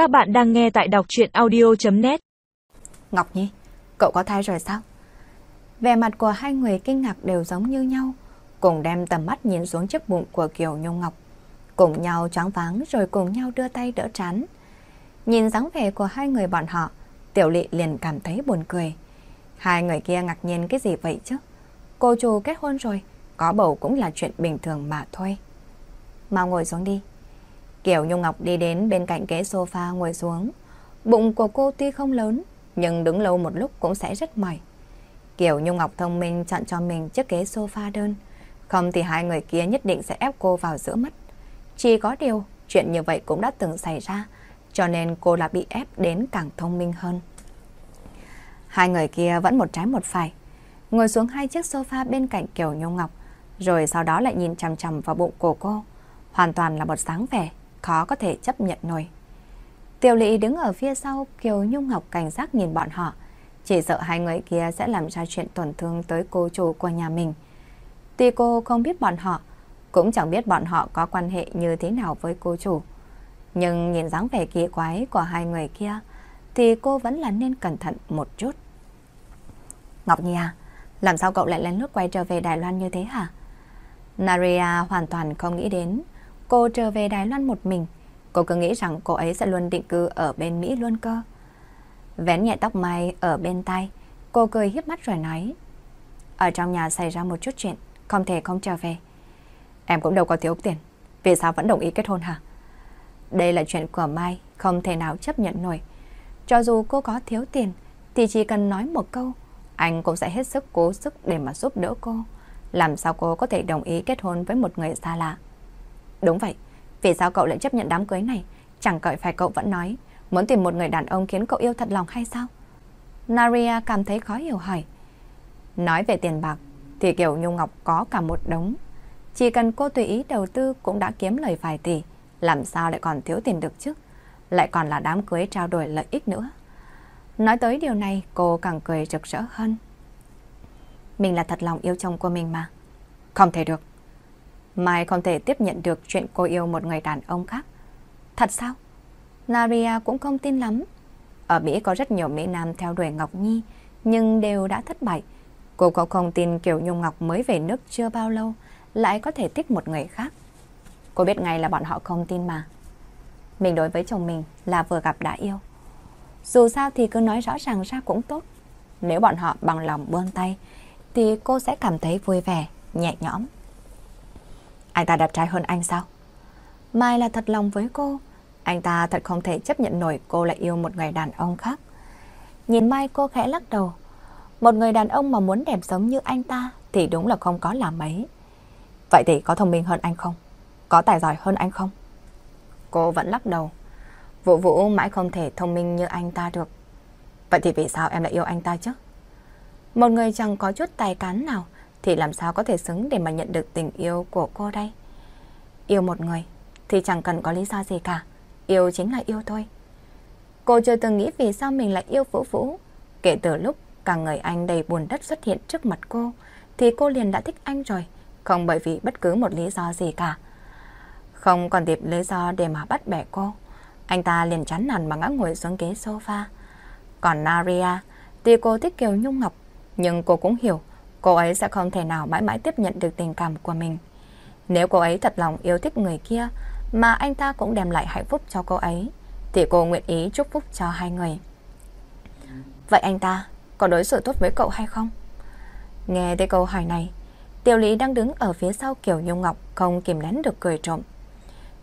Các bạn đang nghe tại đọc chuyện audio.net Ngọc Nhi, cậu có thai rồi sao? Vẻ mặt của hai người kinh ngạc đều giống như nhau, cùng đem tầm mắt nhìn xuống chiếc bụng của Kiều Nhung Ngọc. Cùng nhau choáng váng rồi cùng nhau đưa tay đỡ trán. Nhìn dáng vẻ của hai người bọn họ, Tiểu Lị liền cảm thấy buồn cười. Hai người kia ngạc nhiên cái gì vậy chứ? Cô chủ kết hôn rồi, có bầu cũng là chuyện bình thường mà thôi. Mau ngồi xuống đi. Kiều Nhung Ngọc đi đến bên cạnh ghế sofa ngồi xuống. Bụng của cô tuy không lớn, nhưng đứng lâu một lúc cũng sẽ rất mỏi. Kiều Nhung Ngọc thông minh chọn cho mình chiếc ghế sofa đơn. Không thì hai người kia nhất định sẽ ép cô vào giữa mắt. Chỉ có điều, chuyện như vậy cũng đã từng xảy ra, cho nên cô là bị ép đến càng thông minh hơn. Hai người kia vẫn một trái một phải, ngồi xuống hai chiếc sofa bên cạnh Kiều Nhung Ngọc, rồi sau đó lại nhìn chằm chằm vào bụng của cô. Hoàn toàn là một sáng vẻ, khó có thể chấp nhận nổi. Tiểu lỵ đứng ở phía sau, Kiều Nhung Ngọc cảnh giác nhìn bọn họ, chỉ sợ hai người kia sẽ làm ra chuyện tổn thương tới cô chủ của nhà mình. Tuy cô không biết bọn họ, cũng chẳng biết bọn họ có quan hệ như thế nào với cô chủ. Nhưng nhìn dáng vẻ kỳ quái của hai người kia, thì cô vẫn là nên cẩn thận một chút. Ngọc Nhi à, làm sao cậu lại lén lút quay trở về Đài Loan như thế hả? Naria hoàn toàn không nghĩ đến cô trở về Đài Loan một mình. Cô cứ nghĩ rằng cô ấy sẽ luôn định cư ở bên Mỹ luôn cơ. Vén nhẹ tóc mai ở bên tay, cô cười hiếp mắt rồi nói. Ở trong nhà xảy ra một chút chuyện, không thể không trở về. Em cũng đâu có thiếu tiền, vì sao vẫn đồng ý kết hôn hả? Đây là chuyện của Mai, không thể nào chấp nhận nổi. Cho dù cô có thiếu tiền, thì chỉ cần nói một câu, anh cũng sẽ hết sức cố sức để mà giúp đỡ cô. Làm sao cô có thể đồng ý kết hôn với một người xa lạ? Đúng vậy, vì sao cậu lại chấp nhận đám cưới này? Chẳng cậy phải cậu vẫn nói, muốn tìm một người đàn ông khiến cậu yêu thật lòng hay sao? Naria cảm thấy khó hiểu hỏi. Nói về tiền bạc, thì kiểu Nhung Ngọc có cả một đống. Chỉ cần cô tùy ý đầu tư cũng đã kiếm lời vài tỷ, làm sao lại còn thiếu tiền được chứ? Lại còn là đám cưới trao đổi lợi ích nữa. Nói tới điều này, cô càng cười rực rỡ hơn. Mình là thật lòng yêu chồng của mình mà. Không thể được. Mai không thể tiếp nhận được chuyện cô yêu một người đàn ông khác. Thật sao? Naria cũng không tin lắm. Ở Mỹ có rất nhiều Mỹ Nam theo đuổi Ngọc Nhi, nhưng đều đã thất bại. Cô cũng không tin Kiều Nhung Ngọc mới về nước chưa bao lâu, lại có thể thích một người khác. Cô biết ngay là bọn họ không tin mà. Mình đối với chồng mình là vừa gặp đã yêu. Dù sao thì cứ nói rõ ràng ra cũng tốt. Nếu bọn họ bằng lòng buông tay, thì cô sẽ cảm thấy vui vẻ, nhẹ nhõm. Anh ta đẹp trai hơn anh sao? Mai là thật lòng với cô. Anh ta thật không thể chấp nhận nổi cô lại yêu một người đàn ông khác. Nhìn Mai, cô khẽ lắc đầu. Một người đàn ông mà muốn đẹp giống như anh ta thì đúng là không có là mấy. Vậy thì có thông minh hơn anh không? Có tài giỏi hơn anh không? Cô vẫn lắc đầu. Vũ Vũ mãi không thể thông minh như anh ta được. Vậy thì vì sao em lại yêu anh ta chứ? Một người chẳng có chút tài cán nào thì làm sao có thể xứng để mà nhận được tình yêu của cô đây? Yêu một người thì chẳng cần có lý do gì cả. Yêu chính là yêu thôi. Cô chưa từng nghĩ vì sao mình lại yêu Vũ Vũ. Kể từ lúc cả người anh đầy buồn đất xuất hiện trước mặt cô, thì cô liền đã thích anh rồi, không bởi vì bất cứ một lý do gì cả. Không còn tìm lý do để mà bắt bẻ cô. Anh ta liền chán nản mà ngã ngồi xuống ghế sofa. Còn Naria, thì cô thích Kiều Nhung Ngọc, nhưng cô cũng hiểu cô ấy sẽ không thể nào mãi mãi tiếp nhận được tình cảm của mình. Nếu cô ấy thật lòng yêu thích người kia, mà anh ta cũng đem lại hạnh phúc cho cô ấy, thì cô nguyện ý chúc phúc cho hai người. Vậy anh ta có đối xử tốt với cậu hay không? Nghe thấy câu hỏi này, Tiểu Lý đang đứng ở phía sau Kiều Nhung Ngọc không kìm nén được cười trộm.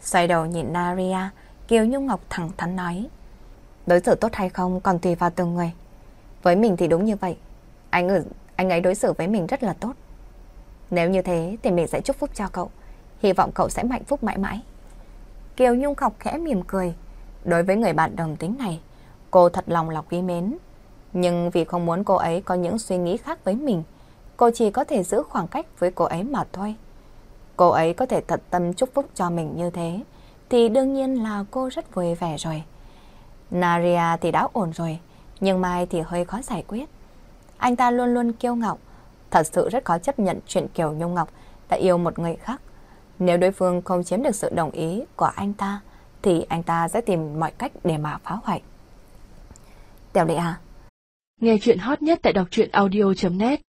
Xoay đầu nhìn Naria, Kiều Nhung Ngọc thẳng thắn nói. Đối xử tốt hay không còn tùy vào từng người. Với mình thì đúng như vậy. Anh, ở, anh ấy đối xử với mình rất là tốt. Nếu như thế thì mình sẽ chúc phúc cho cậu. Hy vọng cậu sẽ hạnh phúc mãi mãi. Kiều Nhung khọc khẽ mỉm cười. Đối với người bạn đồng tính này, cô thật lòng là quý mến. Nhưng vì không muốn cô ấy có những suy nghĩ khác với mình, cô chỉ có thể giữ khoảng cách với cô ấy mà thôi. Cô ấy có thể thật tâm chúc phúc cho mình như thế, thì đương nhiên là cô rất vui vẻ rồi. Naria thì đã ổn rồi, nhưng Mai thì hơi khó giải quyết. Anh ta luôn luôn kiêu ngạo, thật sự rất khó chấp nhận chuyện Kiều Nhung Ngọc đã yêu một người khác. Nếu đối phương không chiếm được sự đồng ý của anh ta, thì anh ta sẽ tìm mọi cách để mà phá hoại. Tiểu Lệ à? Nghe chuyện hot nhất tại đọc truyện audio.net